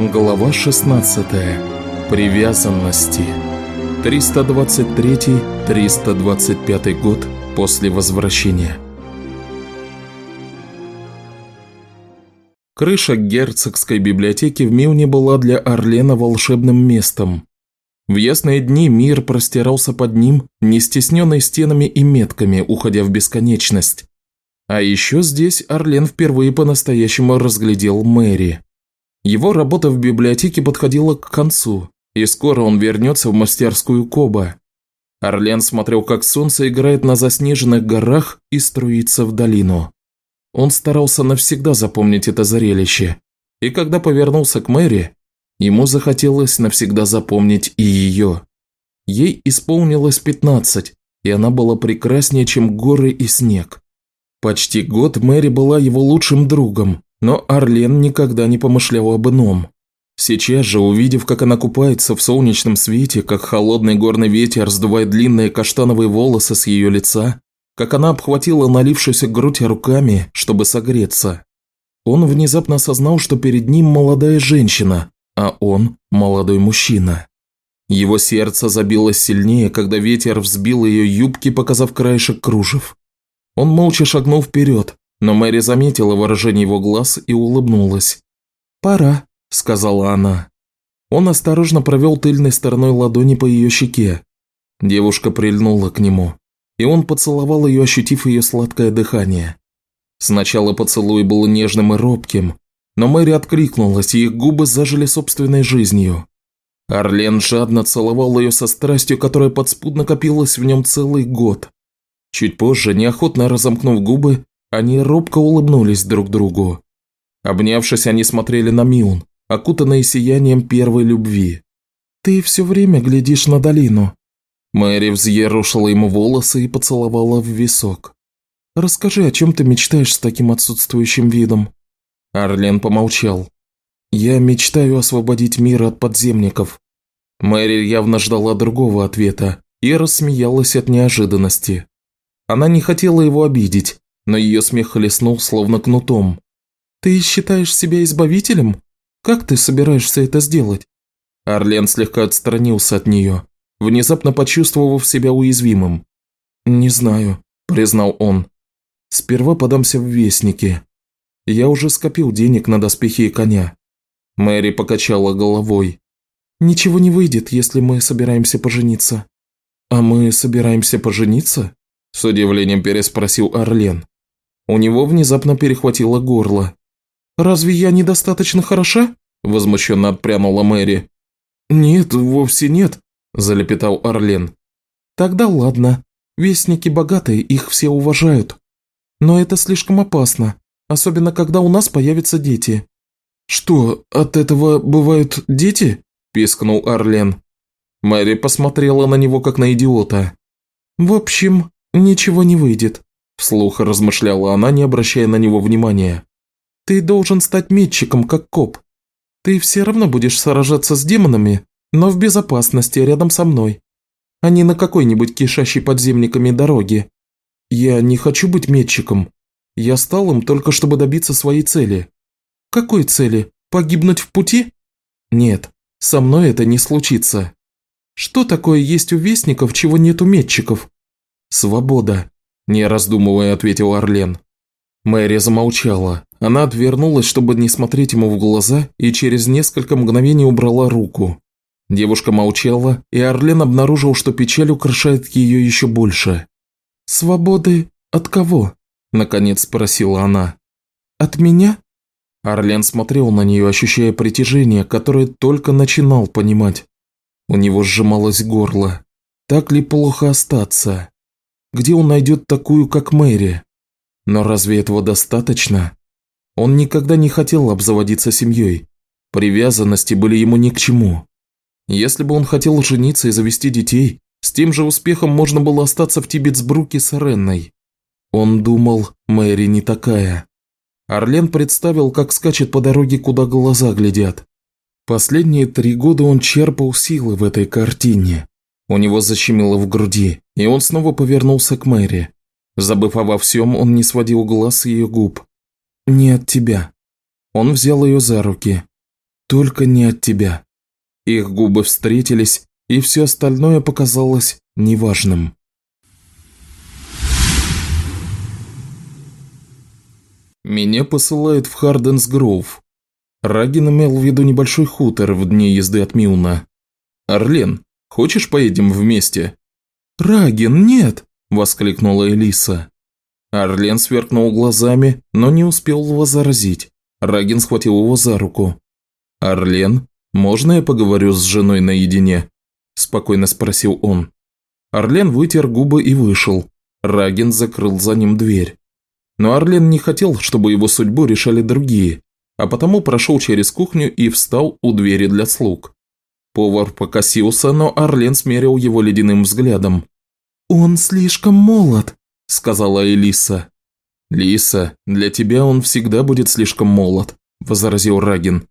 Глава 16. Привязанности. 323-325 год после возвращения. Крыша герцогской библиотеки в Милне была для Орлена волшебным местом. В ясные дни мир простирался под ним, не стесненный стенами и метками, уходя в бесконечность. А еще здесь Орлен впервые по-настоящему разглядел Мэри. Его работа в библиотеке подходила к концу, и скоро он вернется в мастерскую Коба. Орлен смотрел, как солнце играет на заснеженных горах и струится в долину. Он старался навсегда запомнить это зрелище, и когда повернулся к Мэри, ему захотелось навсегда запомнить и ее. Ей исполнилось пятнадцать, и она была прекраснее, чем горы и снег. Почти год Мэри была его лучшим другом, но Арлен никогда не помышлял об ином. Сейчас же, увидев, как она купается в солнечном свете, как холодный горный ветер раздувает длинные каштановые волосы с ее лица, как она обхватила налившуюся грудь руками, чтобы согреться, он внезапно осознал, что перед ним молодая женщина, а он – молодой мужчина. Его сердце забилось сильнее, когда ветер взбил ее юбки, показав краешек кружев. Он молча шагнул вперед, но Мэри заметила выражение его глаз и улыбнулась. «Пора», – сказала она. Он осторожно провел тыльной стороной ладони по ее щеке. Девушка прильнула к нему, и он поцеловал ее, ощутив ее сладкое дыхание. Сначала поцелуй был нежным и робким, но Мэри откликнулась, и их губы зажили собственной жизнью. Орлен жадно целовал ее со страстью, которая подспудно копилась в нем целый год. Чуть позже, неохотно разомкнув губы, они робко улыбнулись друг другу. Обнявшись, они смотрели на Миун, окутанные сиянием первой любви. «Ты все время глядишь на долину». Мэри взъерушила ему волосы и поцеловала в висок. «Расскажи, о чем ты мечтаешь с таким отсутствующим видом?» Арлен помолчал. «Я мечтаю освободить мир от подземников». Мэри явно ждала другого ответа и рассмеялась от неожиданности. Она не хотела его обидеть, но ее смех хлестнул словно кнутом. «Ты считаешь себя избавителем? Как ты собираешься это сделать?» Орлен слегка отстранился от нее, внезапно почувствовав себя уязвимым. «Не знаю», – признал он. «Сперва подамся в вестники. Я уже скопил денег на доспехи и коня». Мэри покачала головой. «Ничего не выйдет, если мы собираемся пожениться». «А мы собираемся пожениться?» С удивлением переспросил Орлен. У него внезапно перехватило горло. «Разве я недостаточно хороша?» – возмущенно отпрянула Мэри. «Нет, вовсе нет», – залепетал Орлен. «Тогда ладно. Вестники богатые, их все уважают. Но это слишком опасно, особенно когда у нас появятся дети». «Что, от этого бывают дети?» – пискнул Орлен. Мэри посмотрела на него как на идиота. «В общем, ничего не выйдет. Вслух размышляла она, не обращая на него внимания. «Ты должен стать метчиком, как коп. Ты все равно будешь сражаться с демонами, но в безопасности рядом со мной, а не на какой-нибудь кишащей подземниками дороге. Я не хочу быть метчиком. Я стал им только чтобы добиться своей цели». «Какой цели? Погибнуть в пути?» «Нет, со мной это не случится». «Что такое есть у вестников, чего нет у метчиков?» «Свобода», не раздумывая, ответил Орлен. Мэри замолчала. Она отвернулась, чтобы не смотреть ему в глаза, и через несколько мгновений убрала руку. Девушка молчала, и Орлен обнаружил, что печаль украшает ее еще больше. «Свободы от кого?» – наконец спросила она. «От меня?» Орлен смотрел на нее, ощущая притяжение, которое только начинал понимать. У него сжималось горло. Так ли плохо остаться? Где он найдет такую, как Мэри? Но разве этого достаточно? Он никогда не хотел обзаводиться семьей. Привязанности были ему ни к чему. Если бы он хотел жениться и завести детей, с тем же успехом можно было остаться в Тибетсбруке с Ренной. Он думал, Мэри не такая. Орлен представил, как скачет по дороге, куда глаза глядят. Последние три года он черпал силы в этой картине. У него защемило в груди, и он снова повернулся к Мэри. Забыв обо всем, он не сводил глаз с ее губ. «Не от тебя». Он взял ее за руки. Только не от тебя». Их губы встретились, и все остальное показалось неважным. Меня посылают в Харденс Гроув. Рагин имел в виду небольшой хутор в дне езды от Милна. «Орлен, хочешь поедем вместе?» «Рагин, нет!» – воскликнула Элиса. Орлен сверкнул глазами, но не успел возразить. Рагин схватил его за руку. «Орлен, можно я поговорю с женой наедине?» – спокойно спросил он. Орлен вытер губы и вышел. Рагин закрыл за ним дверь. Но Орлен не хотел, чтобы его судьбу решали другие, а потому прошел через кухню и встал у двери для слуг. Повар покосился, но Орлен смерил его ледяным взглядом. «Он слишком молод», – сказала Элиса. «Лиса, для тебя он всегда будет слишком молод», – возразил Рагин.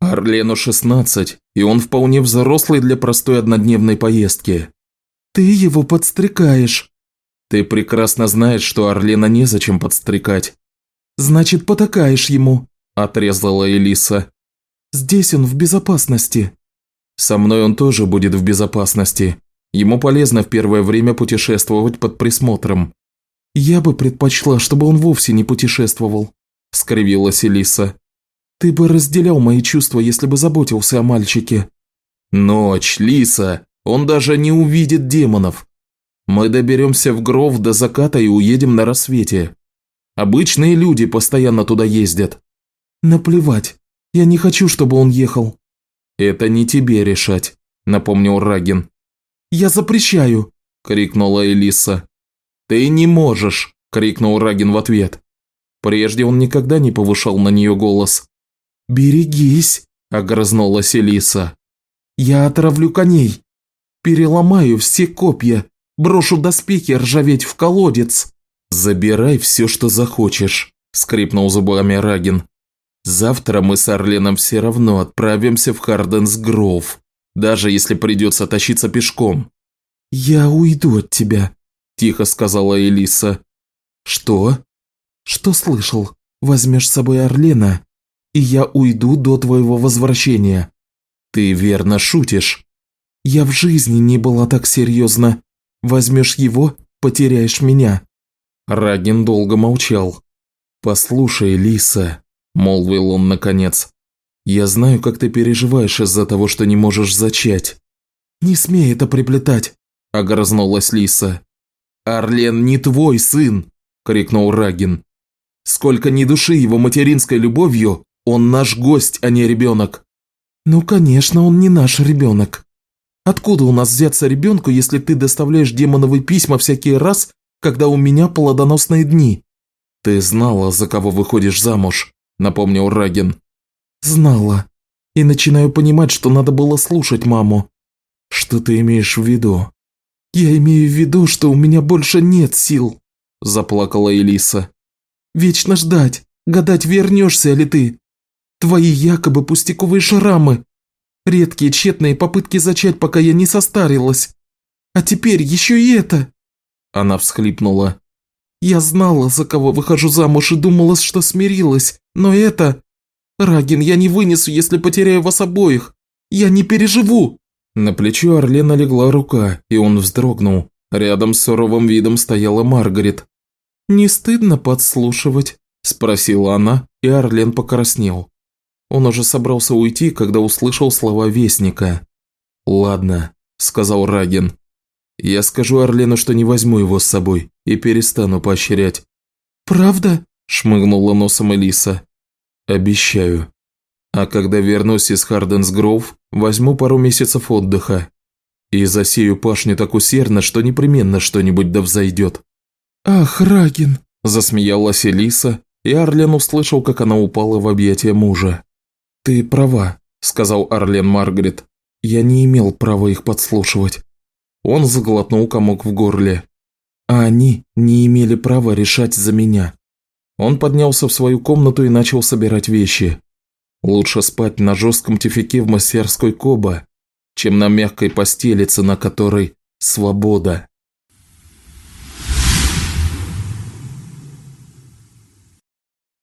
«Орлену шестнадцать, и он вполне взрослый для простой однодневной поездки». «Ты его подстрекаешь», ты прекрасно знаешь, что Орлена незачем подстрекать. Значит, потакаешь ему, отрезала Элиса. Здесь он в безопасности. Со мной он тоже будет в безопасности. Ему полезно в первое время путешествовать под присмотром. Я бы предпочла, чтобы он вовсе не путешествовал, скривилась Элиса. Ты бы разделял мои чувства, если бы заботился о мальчике. Ночь, Лиса, он даже не увидит демонов. Мы доберемся в Гров до заката и уедем на рассвете. Обычные люди постоянно туда ездят. Наплевать. Я не хочу, чтобы он ехал. Это не тебе решать, напомнил Рагин. Я запрещаю, крикнула Элиса. Ты не можешь, крикнул Рагин в ответ. Прежде он никогда не повышал на нее голос. «Берегись!» – огрызнулась Элиса. «Я отравлю коней, переломаю все копья Брошу доспехи ржаветь в колодец!» «Забирай все, что захочешь», – скрипнул зубами Рагин. «Завтра мы с Орленом все равно отправимся в Харденс Гроув, даже если придется тащиться пешком». «Я уйду от тебя», – тихо сказала Элиса. «Что?» «Что слышал? Возьмешь с собой Орлена, и я уйду до твоего возвращения». «Ты верно шутишь». «Я в жизни не была так серьезна. Возьмешь его, потеряешь меня». Рагин долго молчал. «Послушай, Лиса», – молвил он наконец, – «я знаю, как ты переживаешь из-за того, что не можешь зачать». «Не смей это приплетать», – огрызнулась Лиса. «Орлен не твой сын!» – крикнул Рагин. «Сколько ни души его материнской любовью, он наш гость, а не ребенок». «Ну, конечно, он не наш ребенок», Откуда у нас взяться ребенку, если ты доставляешь демоновые письма всякий раз, когда у меня плодоносные дни?» «Ты знала, за кого выходишь замуж», – напомнил Рагин. «Знала. И начинаю понимать, что надо было слушать маму». «Что ты имеешь в виду?» «Я имею в виду, что у меня больше нет сил», – заплакала Элиса. «Вечно ждать, гадать, вернешься ли ты. Твои якобы пустяковые шрамы, Редкие тщетные попытки зачать, пока я не состарилась. А теперь еще и это!» Она всхлипнула. «Я знала, за кого выхожу замуж и думала, что смирилась, но это... Рагин, я не вынесу, если потеряю вас обоих. Я не переживу!» На плечо Орлена легла рука, и он вздрогнул. Рядом с суровым видом стояла Маргарет. «Не стыдно подслушивать?» – спросила она, и Орлен покраснел. Он уже собрался уйти, когда услышал слова Вестника. «Ладно», – сказал Рагин. «Я скажу Орлену, что не возьму его с собой и перестану поощрять». «Правда?» – шмыгнула носом Элиса. «Обещаю. А когда вернусь из Харденсгров, возьму пару месяцев отдыха. И засею пашню так усердно, что непременно что-нибудь да взойдет». «Ах, Рагин!» – засмеялась Элиса, и Арлен услышал, как она упала в объятия мужа. «Ты права», – сказал Арлен Маргарет. «Я не имел права их подслушивать». Он заглотнул комок в горле. А они не имели права решать за меня. Он поднялся в свою комнату и начал собирать вещи. Лучше спать на жестком тюфяке в мастерской Коба, чем на мягкой постели, цена которой – свобода.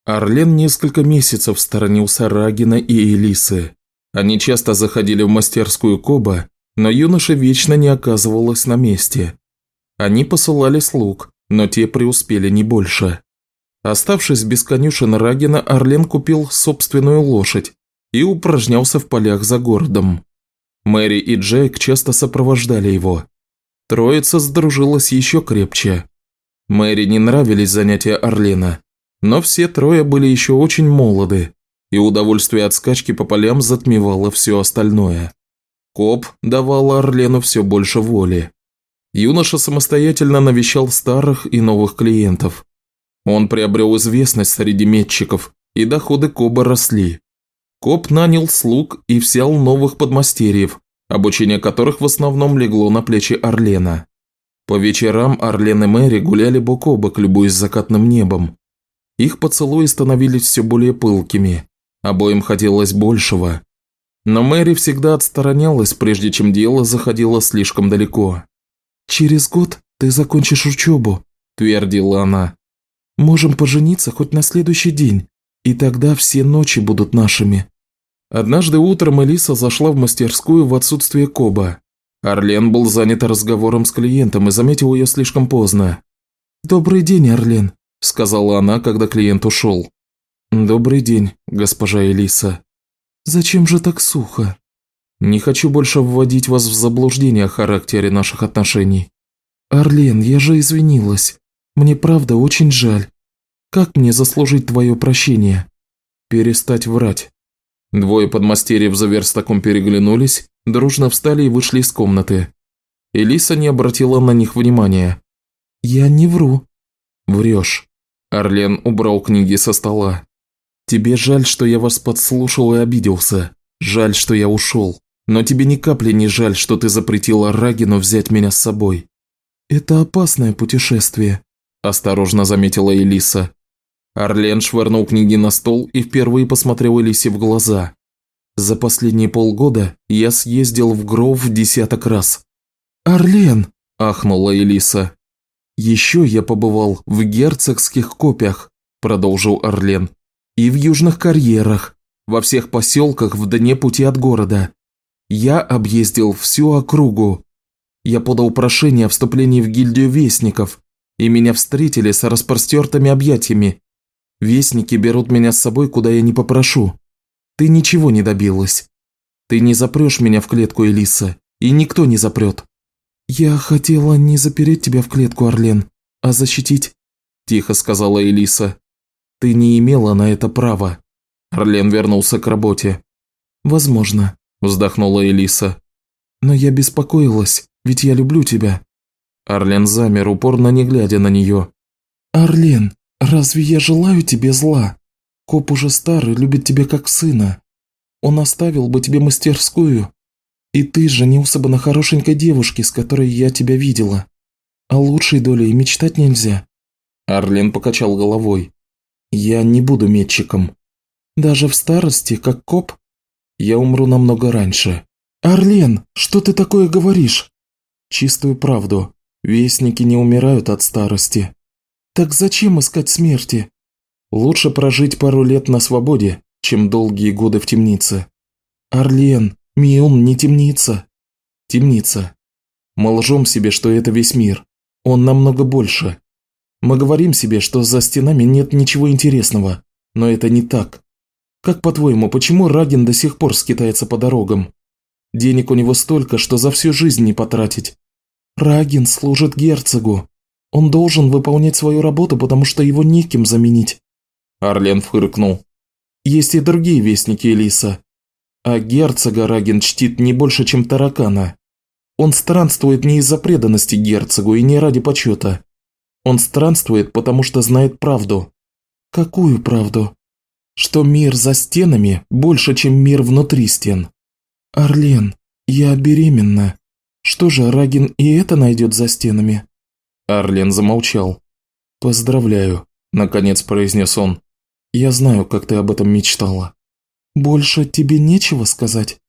Орлен несколько месяцев сторонился Рагина и Элисы. Они часто заходили в мастерскую Коба, но юноша вечно не оказывалась на месте. Они посылали слуг, но те преуспели не больше. Оставшись без конюшен Рагина, Орлен купил собственную лошадь и упражнялся в полях за городом. Мэри и Джейк часто сопровождали его. Троица сдружилась еще крепче. Мэри не нравились занятия Орлена, но все трое были еще очень молоды, и удовольствие от скачки по полям затмевало все остальное. Коп давал Орлену все больше воли. Юноша самостоятельно навещал старых и новых клиентов. Он приобрел известность среди метчиков, и доходы Коба росли. Коб нанял слуг и взял новых подмастерьев, обучение которых в основном легло на плечи Орлена. По вечерам Орлен и Мэри гуляли бок о бок, любуясь закатным небом. Их поцелуи становились все более пылкими, обоим хотелось большего. Но Мэри всегда отстранялась, прежде чем дело заходило слишком далеко. «Через год ты закончишь учебу», – твердила она. «Можем пожениться хоть на следующий день, и тогда все ночи будут нашими». Однажды утром Элиса зашла в мастерскую в отсутствие Коба. Орлен был занят разговором с клиентом и заметил ее слишком поздно. «Добрый день, Орлен», – сказала она, когда клиент ушел. «Добрый день, госпожа Элиса», «Зачем же так сухо?» «Не хочу больше вводить вас в заблуждение о характере наших отношений». «Орлен, я же извинилась. Мне правда очень жаль. Как мне заслужить твое прощение?» «Перестать врать». Двое подмастерьев за верстаком переглянулись, дружно встали и вышли из комнаты. Элиса не обратила на них внимания. «Я не вру». «Врешь». Орлен убрал книги со стола. Тебе жаль, что я вас подслушал и обиделся. Жаль, что я ушел. Но тебе ни капли не жаль, что ты запретила Рагину взять меня с собой». «Это опасное путешествие», – осторожно заметила Элиса. Орлен швырнул книги на стол и впервые посмотрел Элисе в глаза. «За последние полгода я съездил в Гров десяток раз». «Орлен!» – ахнула Элиса. «Еще я побывал в герцогских копиях», – продолжил Орлен. И в южных карьерах, во всех поселках в дне пути от города. Я объездил всю округу. Я подал прошение о вступлении в гильдию вестников, и меня встретили с распростертыми объятиями. Вестники берут меня с собой, куда я не попрошу. Ты ничего не добилась. Ты не запрешь меня в клетку, Элиса, и никто не запрет. Я хотела не запереть тебя в клетку, Орлен, а защитить, тихо сказала Элиса. Ты не имела на это права. Орлен вернулся к работе. Возможно, вздохнула Элиса. Но я беспокоилась, ведь я люблю тебя. Орлен замер, упорно не глядя на нее. «Орлен, разве я желаю тебе зла? Коп уже старый, любит тебя как сына. Он оставил бы тебе мастерскую. И ты женился бы на хорошенькой девушке, с которой я тебя видела. О лучшей доле и мечтать нельзя». Орлен покачал головой. Я не буду метчиком. Даже в старости, как коп, я умру намного раньше. Орлен, что ты такое говоришь? Чистую правду. Вестники не умирают от старости. Так зачем искать смерти? Лучше прожить пару лет на свободе, чем долгие годы в темнице. Орлен, Миун не темница. Темница. Мы лжем себе, что это весь мир. Он намного больше. Мы говорим себе, что за стенами нет ничего интересного, но это не так. Как по-твоему, почему Рагин до сих пор скитается по дорогам? Денег у него столько, что за всю жизнь не потратить. Рагин служит герцогу. Он должен выполнять свою работу, потому что его неким заменить. Арлен фыркнул. Есть и другие вестники Элиса. А герцога Рагин чтит не больше, чем таракана. Он странствует не из-за преданности герцогу и не ради почета. Он странствует, потому что знает правду. Какую правду? Что мир за стенами больше, чем мир внутри стен. Орлен, я беременна. Что же, Рагин и это найдет за стенами? Орлен замолчал. Поздравляю, наконец произнес он. Я знаю, как ты об этом мечтала. Больше тебе нечего сказать?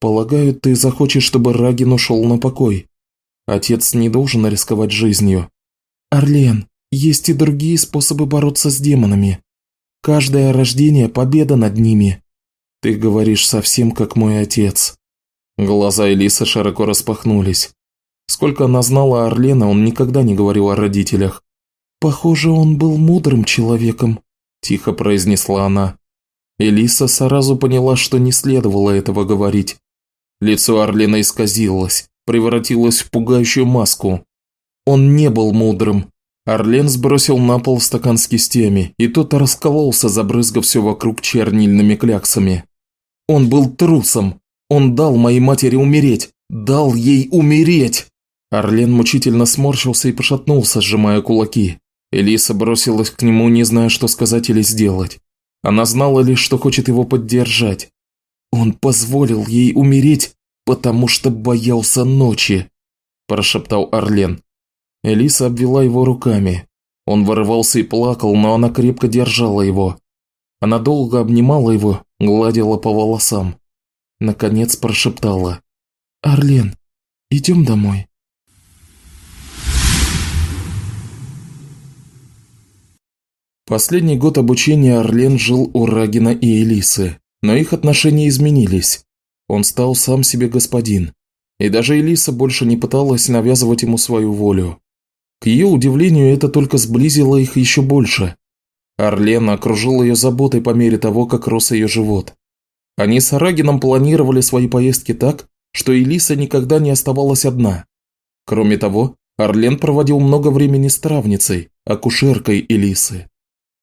Полагаю, ты захочешь, чтобы Рагин ушел на покой. Отец не должен рисковать жизнью. «Орлен, есть и другие способы бороться с демонами. Каждое рождение – победа над ними. Ты говоришь совсем как мой отец». Глаза Элисы широко распахнулись. Сколько она знала Орлена, он никогда не говорил о родителях. «Похоже, он был мудрым человеком», – тихо произнесла она. Элиса сразу поняла, что не следовало этого говорить. Лицо Орлена исказилось, превратилось в пугающую маску. Он не был мудрым. Орлен сбросил на пол стакан с кистями, и тот раскололся, забрызгав все вокруг чернильными кляксами. Он был трусом. Он дал моей матери умереть. Дал ей умереть. Орлен мучительно сморщился и пошатнулся, сжимая кулаки. Элиса бросилась к нему, не зная, что сказать или сделать. Она знала лишь, что хочет его поддержать. Он позволил ей умереть, потому что боялся ночи, прошептал Орлен. Элиса обвела его руками. Он вырывался и плакал, но она крепко держала его. Она долго обнимала его, гладила по волосам. Наконец прошептала. «Орлен, идем домой». Последний год обучения Орлен жил у Рагина и Элисы, но их отношения изменились. Он стал сам себе господин. И даже Элиса больше не пыталась навязывать ему свою волю. К ее удивлению, это только сблизило их еще больше. Орлен окружил ее заботой по мере того, как рос ее живот. Они с Арагином планировали свои поездки так, что Элиса никогда не оставалась одна. Кроме того, Орлен проводил много времени с травницей, акушеркой Элисы.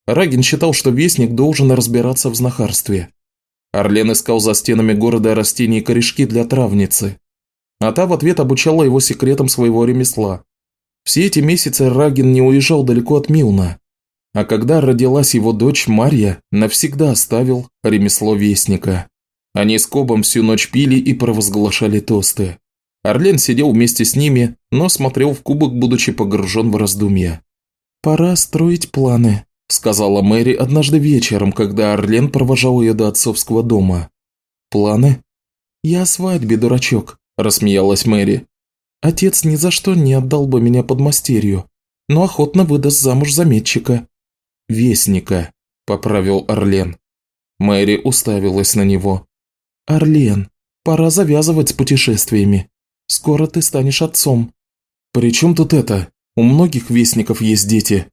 Рагин считал, что Вестник должен разбираться в знахарстве. Орлен искал за стенами города растения и корешки для травницы, а та в ответ обучала его секретам своего ремесла. Все эти месяцы Рагин не уезжал далеко от Милна, а когда родилась его дочь Марья, навсегда оставил ремесло Вестника. Они с Кобом всю ночь пили и провозглашали тосты. Орлен сидел вместе с ними, но смотрел в кубок, будучи погружен в раздумья. «Пора строить планы», сказала Мэри однажды вечером, когда Орлен провожал ее до отцовского дома. «Планы?» «Я о свадьбе, дурачок», – рассмеялась Мэри. «Отец ни за что не отдал бы меня под мастерью, но охотно выдаст замуж заметчика». «Вестника», – поправил Орлен. Мэри уставилась на него. «Орлен, пора завязывать с путешествиями. Скоро ты станешь отцом». «При чем тут это? У многих вестников есть дети»,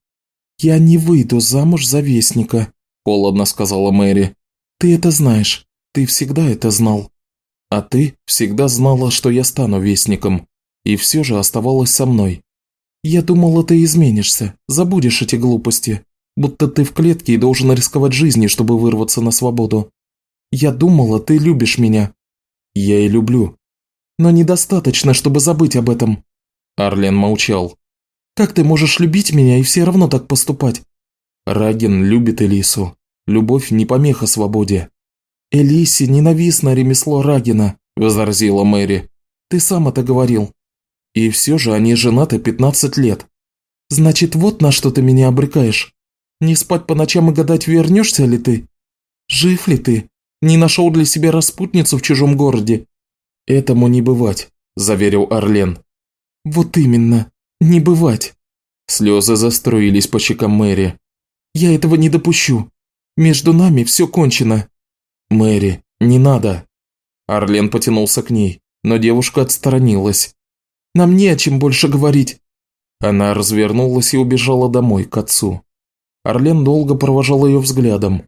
«Я не выйду замуж за вестника», – холодно сказала Мэри. «Ты это знаешь. Ты всегда это знал. А ты всегда знала, что я стану вестником. И все же оставалась со мной. Я думала, ты изменишься, забудешь эти глупости, будто ты в клетке и должен рисковать жизнью, чтобы вырваться на свободу. Я думала, ты любишь меня». «Я и люблю». «Но недостаточно, чтобы забыть об этом». Арлен молчал. Как ты можешь любить меня и все равно так поступать?» Раген любит Элису. Любовь не помеха свободе. «Элисе ненавистно ремесло Рагина», – возразила Мэри. «Ты сам это говорил. И все же они женаты 15 лет. Значит, вот на что ты меня обрекаешь. Не спать по ночам и гадать, вернешься ли ты? Жив ли ты? Не нашел для себя распутницу в чужом городе?» «Этому не бывать», – заверил Орлен. «Вот именно. «Не бывать!» Слезы заструились по щекам Мэри. «Я этого не допущу. Между нами все кончено». «Мэри, не надо!» Арлен потянулся к ней, но девушка отстранилась. «Нам не о чем больше говорить». Она развернулась и убежала домой, к отцу. Арлен долго провожал ее взглядом.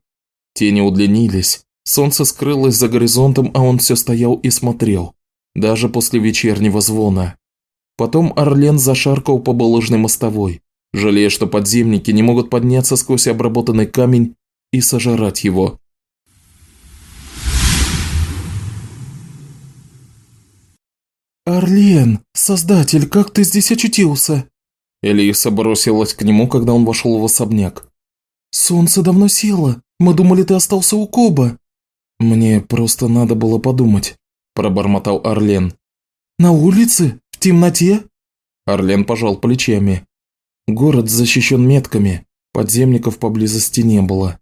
Тени удлинились, солнце скрылось за горизонтом, а он все стоял и смотрел, даже после вечернего звона. Потом Орлен зашаркал по булыжной мостовой, жалея, что подземники не могут подняться сквозь обработанный камень и сожрать его. «Орлен, создатель, как ты здесь очутился?» Элиса бросилась к нему, когда он вошел в особняк. «Солнце давно село. Мы думали, ты остался у Коба». «Мне просто надо было подумать», – пробормотал Орлен. «На улице? В темноте?» Орлен пожал плечами. «Город защищен метками, подземников поблизости не было».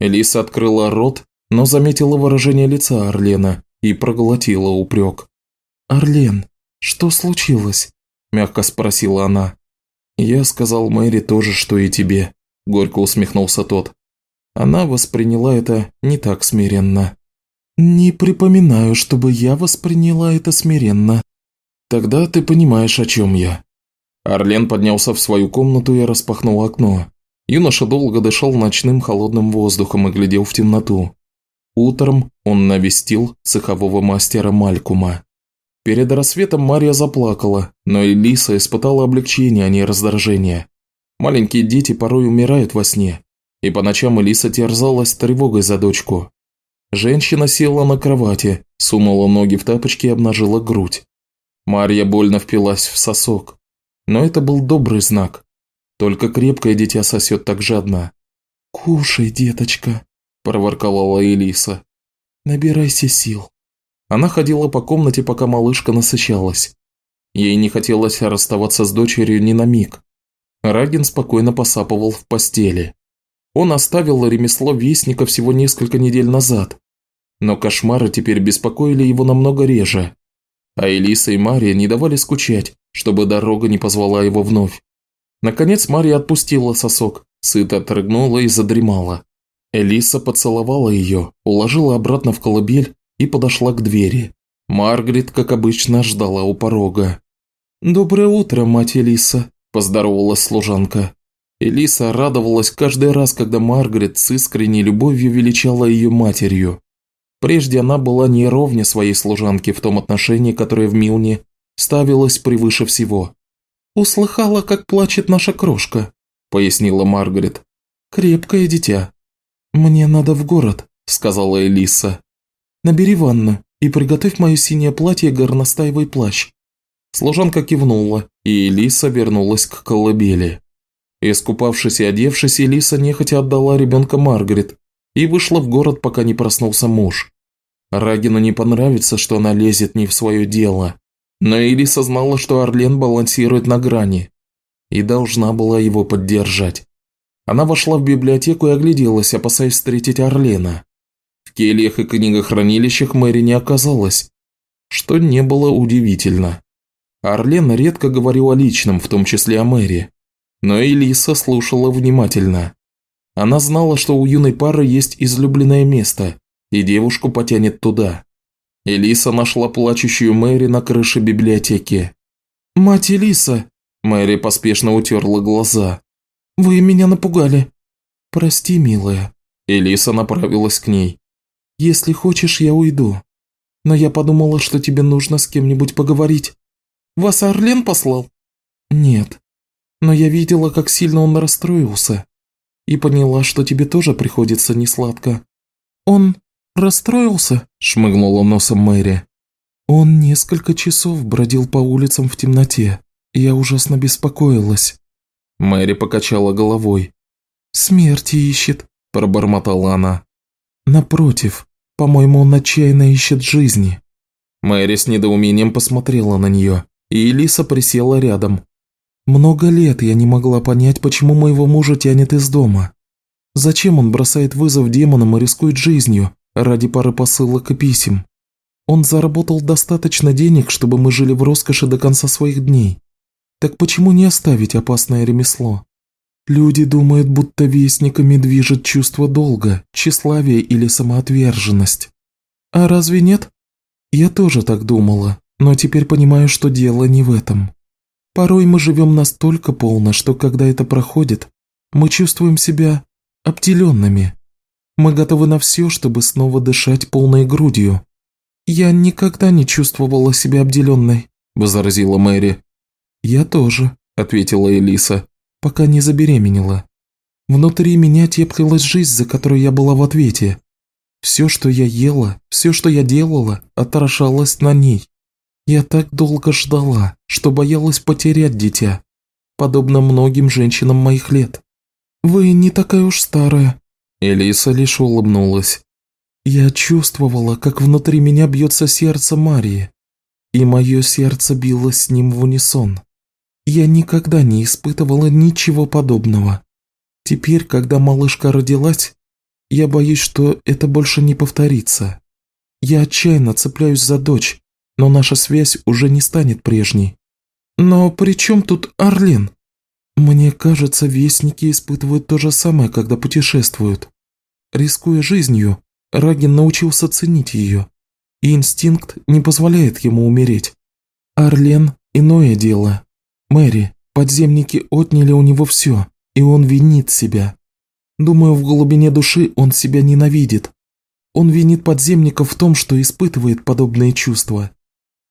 Элиса открыла рот, но заметила выражение лица Орлена и проглотила упрек. «Орлен, что случилось?» – мягко спросила она. «Я сказал Мэри тоже, что и тебе», – горько усмехнулся тот. Она восприняла это не так смиренно. «Не припоминаю, чтобы я восприняла это смиренно». «Тогда ты понимаешь, о чем я». Орлен поднялся в свою комнату и распахнул окно. Юноша долго дышал ночным холодным воздухом и глядел в темноту. Утром он навестил цехового мастера Малькума. Перед рассветом Мария заплакала, но Элиса испытала облегчение, а не раздражение. Маленькие дети порой умирают во сне, и по ночам Элиса терзалась тревогой за дочку. Женщина села на кровати, сунула ноги в тапочки и обнажила грудь. Марья больно впилась в сосок. Но это был добрый знак. Только крепкое дитя сосет так жадно. «Кушай, деточка», – проворковала Элиса. «Набирайся сил». Она ходила по комнате, пока малышка насыщалась. Ей не хотелось расставаться с дочерью ни на миг. Рагин спокойно посапывал в постели. Он оставил ремесло вестника всего несколько недель назад, но кошмары теперь беспокоили его намного реже. А Элиса и Мария не давали скучать, чтобы дорога не позвала его вновь. Наконец Мария отпустила сосок, сыто отрыгнула и задремала. Элиса поцеловала ее, уложила обратно в колыбель и подошла к двери. Маргарет, как обычно, ждала у порога. «Доброе утро, мать Элиса», – поздоровалась служанка. Элиса радовалась каждый раз, когда Маргарет с искренней любовью величала ее матерью. Прежде она была не ровня своей служанке в том отношении, которое в Милне ставилось превыше всего. «Услыхала, как плачет наша крошка», – пояснила Маргарет. «Крепкое дитя». «Мне надо в город», – сказала Элиса. Набери ванну и приготовь мое синее платье горностаевый плащ». Служанка кивнула, и Элиса вернулась к колыбели. Искупавшись и одевшись, Элиса нехотя отдала ребенка Маргарет и вышла в город, пока не проснулся муж. Рагину не понравится, что она лезет не в свое дело, но Элиса знала, что Орлен балансирует на грани и должна была его поддержать. Она вошла в библиотеку и огляделась, опасаясь встретить Орлена. Кельях и книгохранилищах Мэри не оказалось, что не было удивительно. Орлен редко говорил о личном, в том числе о Мэри. Но Элиса слушала внимательно. Она знала, что у юной пары есть излюбленное место, и девушку потянет туда. Элиса нашла плачущую Мэри на крыше библиотеки. «Мать Элиса!» Мэри поспешно утерла глаза. «Вы меня напугали». «Прости, милая». Элиса направилась к ней. Если хочешь, я уйду. Но я подумала, что тебе нужно с кем-нибудь поговорить. Вас Орлен послал? Нет. Но я видела, как сильно он расстроился. И поняла, что тебе тоже приходится несладко. Он расстроился? Шмыгнула носом Мэри. Он несколько часов бродил по улицам в темноте. Я ужасно беспокоилась. Мэри покачала головой. «Смерти ищет», – пробормотала она. «Напротив, по-моему, он отчаянно ищет жизни». Мэри с недоумением посмотрела на нее, и Элиса присела рядом. «Много лет я не могла понять, почему моего мужа тянет из дома. Зачем он бросает вызов демонам и рискует жизнью ради пары посылок и писем? Он заработал достаточно денег, чтобы мы жили в роскоши до конца своих дней. Так почему не оставить опасное ремесло? Люди думают, будто вестниками движет чувство долга, тщеславие или самоотверженность. А разве нет? Я тоже так думала, но теперь понимаю, что дело не в этом. Порой мы живем настолько полно, что когда это проходит, мы чувствуем себя обделенными. Мы готовы на все, чтобы снова дышать полной грудью. Я никогда не чувствовала себя обделенной, возразила Мэри. Я тоже, ответила Элиса пока не забеременела. Внутри меня теплилась жизнь, за которую я была в ответе. Все, что я ела, все, что я делала, отражалось на ней. Я так долго ждала, что боялась потерять дитя, подобно многим женщинам моих лет. «Вы не такая уж старая», – Элиса лишь улыбнулась. Я чувствовала, как внутри меня бьется сердце Марии, и мое сердце билось с ним в унисон. Я никогда не испытывала ничего подобного. Теперь, когда малышка родилась, я боюсь, что это больше не повторится. Я отчаянно цепляюсь за дочь, но наша связь уже не станет прежней. Но при чем тут Орлен? Мне кажется, вестники испытывают то же самое, когда путешествуют. Рискуя жизнью, Рагин научился ценить ее, и инстинкт не позволяет ему умереть. Арлен – иное дело. Мэри, подземники отняли у него все, и он винит себя. Думаю, в глубине души он себя ненавидит. Он винит подземников в том, что испытывает подобные чувства,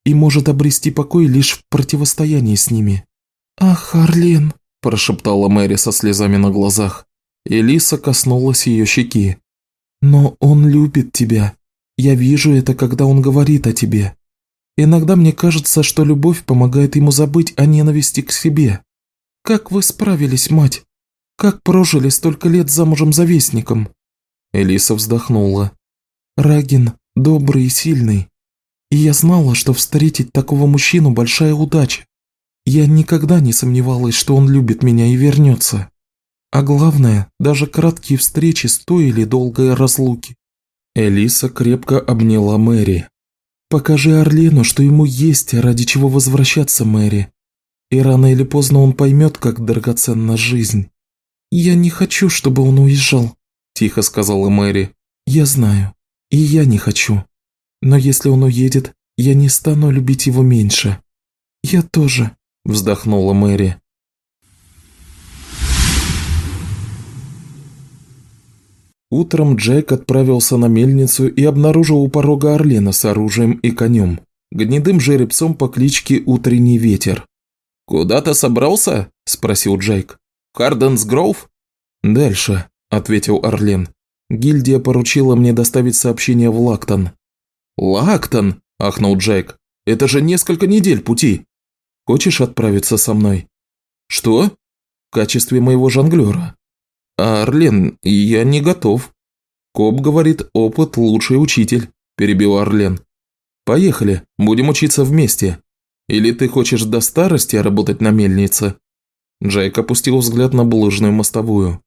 и может обрести покой лишь в противостоянии с ними. «Ах, Арлен!» – прошептала Мэри со слезами на глазах. Элиса коснулась ее щеки. «Но он любит тебя. Я вижу это, когда он говорит о тебе. Иногда мне кажется, что любовь помогает ему забыть о ненависти к себе. Как вы справились, мать? Как прожили столько лет замужем за вестником?» Элиса вздохнула. «Рагин добрый и сильный. И я знала, что встретить такого мужчину – большая удача. Я никогда не сомневалась, что он любит меня и вернется. А главное, даже краткие встречи стоили долгой разлуки. Элиса крепко обняла Мэри. «Покажи Орлену, что ему есть ради чего возвращаться, Мэри. И рано или поздно он поймет, как драгоценна жизнь». «Я не хочу, чтобы он уезжал», – тихо сказала Мэри. «Я знаю. И я не хочу. Но если он уедет, я не стану любить его меньше». «Я тоже», – вздохнула Мэри. Утром Джек отправился на мельницу и обнаружил у порога Орлена с оружием и конем, гнедым жеребцом по кличке Утренний Ветер. «Куда ты собрался?» – спросил Джейк. «Харденс Гроув?» «Дальше», – ответил Орлен. «Гильдия поручила мне доставить сообщение в Лактон». «Лактон?» – ахнул Джейк. «Это же несколько недель пути». «Хочешь отправиться со мной?» «Что?» «В качестве моего жонглера». «Орлен, я не готов». «Коп говорит, опыт – лучший учитель», – перебил Орлен. «Поехали, будем учиться вместе. Или ты хочешь до старости работать на мельнице?» Джейк опустил взгляд на булыжную мостовую.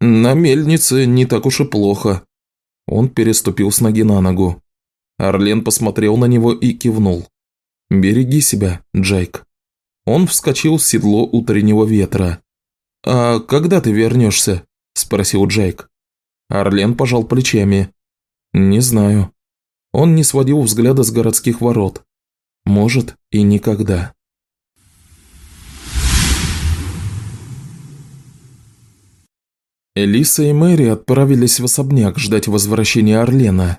«На мельнице не так уж и плохо». Он переступил с ноги на ногу. Орлен посмотрел на него и кивнул. «Береги себя, Джейк». Он вскочил в седло утреннего ветра. «А когда ты вернешься?» – спросил Джейк. Орлен пожал плечами. «Не знаю». Он не сводил взгляда с городских ворот. «Может, и никогда». Элиса и Мэри отправились в особняк ждать возвращения Орлена.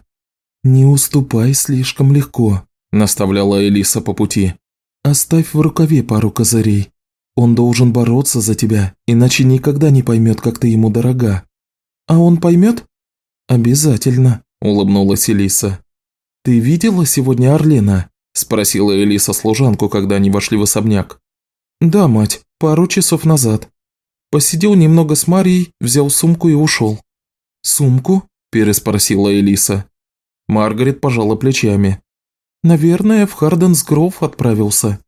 «Не уступай слишком легко», – наставляла Элиса по пути. «Оставь в рукаве пару козырей. Он должен бороться за тебя, иначе никогда не поймет, как ты ему дорога. А он поймет? Обязательно, улыбнулась Элиса. Ты видела сегодня Орлена? Спросила Элиса служанку, когда они вошли в особняк. Да, мать, пару часов назад. Посидел немного с Марией, взял сумку и ушел. Сумку? переспросила Элиса. Маргарет пожала плечами. «Наверное, в Харденсгров отправился».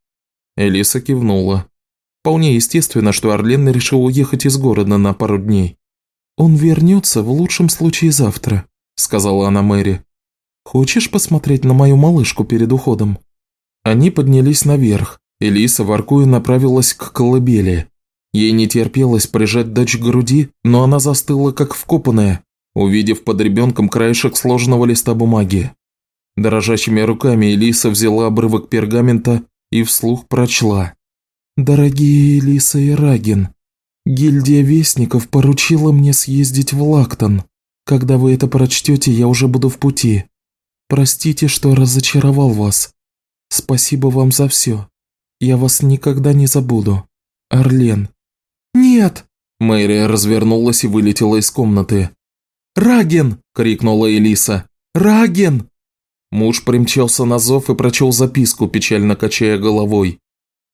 Элиса кивнула. Вполне естественно, что Орлен решил уехать из города на пару дней. «Он вернется в лучшем случае завтра», – сказала она Мэри. «Хочешь посмотреть на мою малышку перед уходом?» Они поднялись наверх. Элиса, воркуя, направилась к колыбели. Ей не терпелось прижать дочь к груди, но она застыла как вкопанная, увидев под ребенком краешек сложенного листа бумаги. Дрожащими руками Элиса взяла обрывок пергамента и вслух прочла. «Дорогие Элиса и Рагин, гильдия Вестников поручила мне съездить в Лактон. Когда вы это прочтете, я уже буду в пути. Простите, что разочаровал вас. Спасибо вам за все. Я вас никогда не забуду. Орлен». «Нет!» Мэри развернулась и вылетела из комнаты. «Раген!» – крикнула Элиса. «Раген!» Муж примчался на зов и прочел записку, печально качая головой.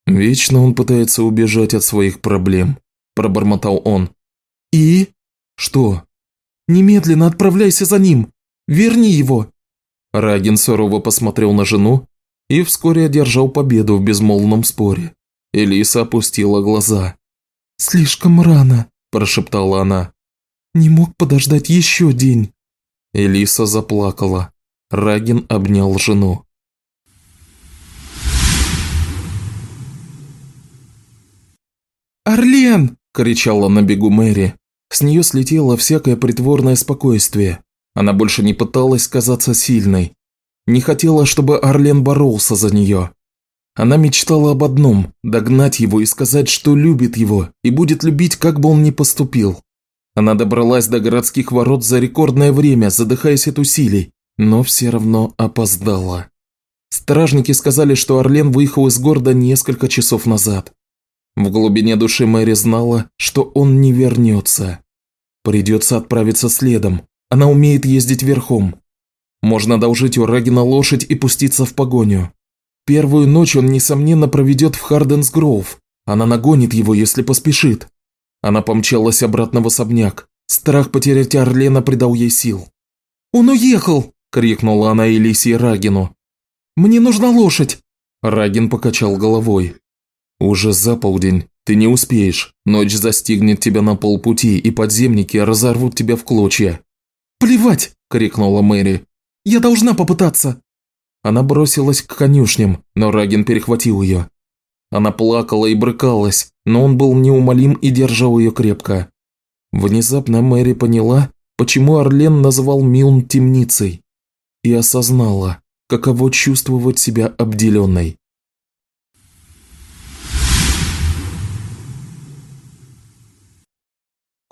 «Вечно он пытается убежать от своих проблем», – пробормотал он. «И? Что?» «Немедленно отправляйся за ним! Верни его!» Рагин сурово посмотрел на жену и вскоре одержал победу в безмолвном споре. Элиса опустила глаза. «Слишком рано», – прошептала она. «Не мог подождать еще день». Элиса заплакала. Рагин обнял жену. «Орлен!» – кричала на бегу Мэри. С нее слетело всякое притворное спокойствие. Она больше не пыталась казаться сильной. Не хотела, чтобы Арлен боролся за нее. Она мечтала об одном – догнать его и сказать, что любит его и будет любить, как бы он ни поступил. Она добралась до городских ворот за рекордное время, задыхаясь от усилий, но все равно опоздала. Стражники сказали, что Орлен выехал из города несколько часов назад. В глубине души Мэри знала, что он не вернется. Придется отправиться следом. Она умеет ездить верхом. Можно одолжить у Рагина лошадь и пуститься в погоню. Первую ночь он, несомненно, проведет в Харденс Гроув. Она нагонит его, если поспешит. Она помчалась обратно в особняк. Страх потерять Орлена придал ей сил. «Он уехал!» – крикнула она Элисии Рагину. «Мне нужна лошадь!» Рагин покачал головой. «Уже за полдень. Ты не успеешь. Ночь застигнет тебя на полпути, и подземники разорвут тебя в клочья». «Плевать!» – крикнула Мэри. «Я должна попытаться!» Она бросилась к конюшням, но Рагин перехватил ее. Она плакала и брыкалась, но он был неумолим и держал ее крепко. Внезапно Мэри поняла, почему Орлен называл Милн темницей, и осознала, каково чувствовать себя обделенной.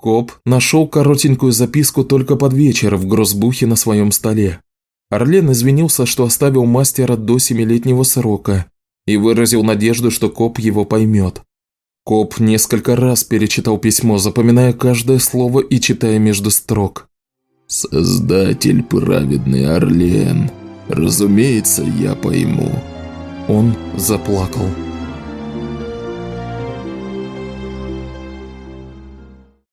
Коп нашел коротенькую записку только под вечер в грозбухе на своем столе. Орлен извинился, что оставил мастера до семилетнего срока и выразил надежду, что Коп его поймет. Коп несколько раз перечитал письмо, запоминая каждое слово и читая между строк. «Создатель праведный Орлен, разумеется, я пойму». Он заплакал.